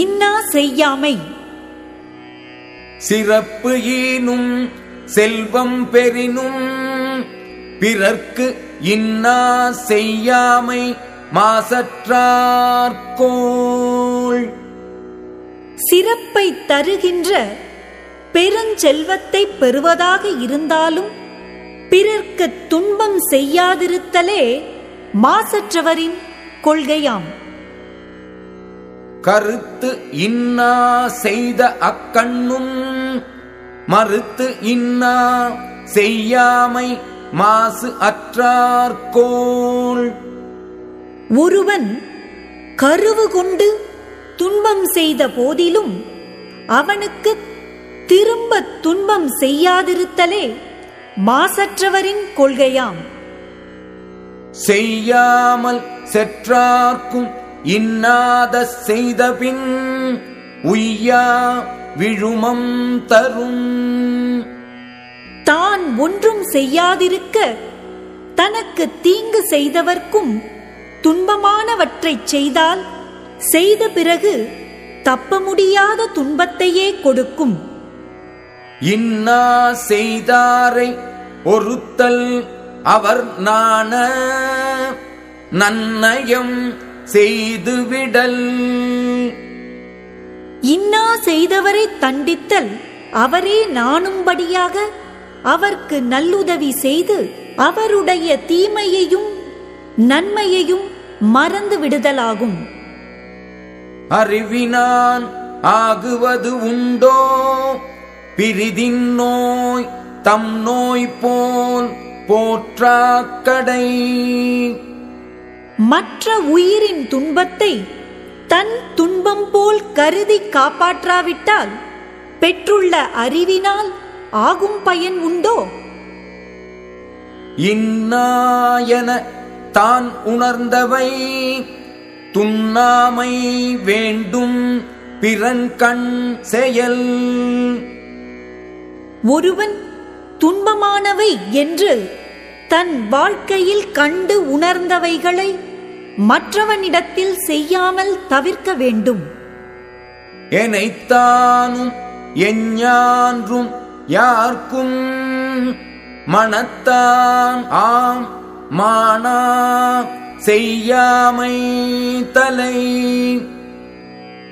இன்னா செய்யாமை. சிறப்பு ஈனும் செல்வம் பெறினும் பிறர்க்கு இன்னா செய்யாமை மாசற்றார்கோள். சிறப்பை தருகின்ற பெருஞ்செல்வத்தை பெறுவதாக இருந்தாலும் பிறர்க்கு துன்பம் செய்யாதிருத்தலே மாசற்றவரின் கொள்கையாம். கருத்து இன்னா செய்த அக்கண்ணும் மறுத்து இன்னா செய்யாமை மாசு அற்றார்கோள் ஒருவன் கருவு கொண்டு துன்பம் செய்த போதிலும் அவனுக்கு திரும்ப துன்பம் செய்யாதிருத்தலே மாசற்றவரின் கொள்கையாம். செய்யாமல் செற்றார்க்கும் இன்னாத செய்தபின் உய்யா விழுமம் தரும். தான் ஒன்றும் செய்யாதிருக்க தனக்கு தீங்கு செய்தவர்க்கும் துன்பமானவற்றைச் செய்தால் செய்த பிறகு தப்ப முடியாத துன்பத்தையே கொடுக்கும். இன்னா செய்தாரை ஒருத்தல் அவர் நாண நன்னயம் செய்துவிடல். இன்னா செய்தவரை தண்டித்தல் அவரே நாணும்படியாக அவர்க்கு நல்லுதவி செய்து அவருடைய தீமையையும் நன்மையையும் மறந்து விடுதலாகும். அறிவினான் ஆகுவது உண்டோ? பிரிதின் நோய் தம் நோய் போல் போற்றாக்கடை. மற்ற உயிரின் துன்பத்தை தன் துன்பம் போல் கருதி காப்பாற்றாவிட்டால் பெற்றுள்ள அறிவினால் ஆகும் பயன் உண்டோ? இன்னாயன தான் உணர்ந்தவை துண்ணாமை வேண்டும் பிறன் கண் செயல். ஒருவன் துன்பமானவை என்று தன் வாழ்க்கையில் கண்டு உணர்ந்தவைகளை மற்றவனிடத்தில் செய்யாமல் தவிர்க்க வேண்டும். எனைத்தானும் எஞ்ஞான்றும் யார்க்கும் மனத்தான் ஆம் மானா செய்யாமை தலை.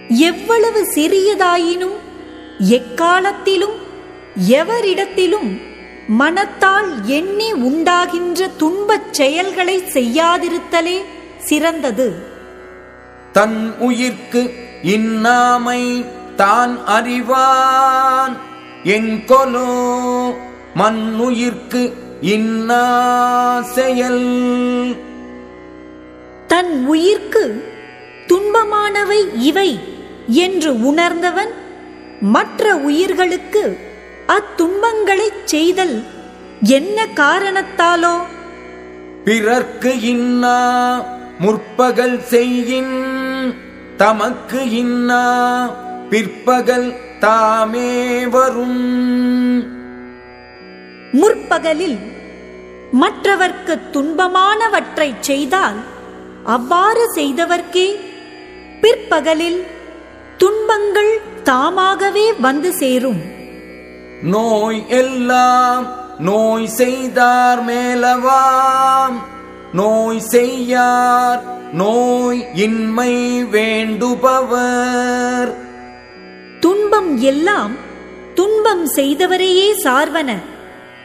எவ்வளவு சிறியதாயினும் எக்காலத்திலும் எவரிடத்திலும் மனத்தால் எண்ணி உண்டாகின்ற துன்பச் செயல்களை செய்யாதிருத்தலே சிறந்தது. தன் உயிர்க்கு இன்னாமை தான் அறிவான். என்கொலோ மண்ணுயிர்க்கு இன்னா செயல். தன் உயிர்க்கு துன்பமானவை இவை என்று உணர்ந்தவன் மற்ற உயிர்களுக்கு அத்துன்பங்களைச் செய்தல் என்ன காரணத்தாலோ? பிறர்க்கு இன்னா முற்பகல் செய்யின் தமக்கு இன்னா பிற்பகல் தாமே வரும். முற்பகலில் மற்றவர்க்கு துன்பமானவற்றைச் செய்தால் அவ்வாறு செய்தவர்க்கே பிற்பகலில் துன்பங்கள் தாமாகவே வந்து சேரும். நோய் எல்லாம் நோய் செய்தார் மேலவாம். நோய் செய்யார் நோய் இன்மை வேண்டுபவர். துன்பம் எல்லாம் துன்பம் செய்தவரையே சார்வன.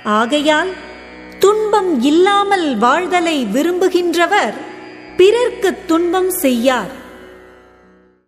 ஆகையால் துன்பம் இல்லாமல் வாழ்தலை விரும்புகின்றவர் பிறர்க்கு துன்பம் செய்யார்.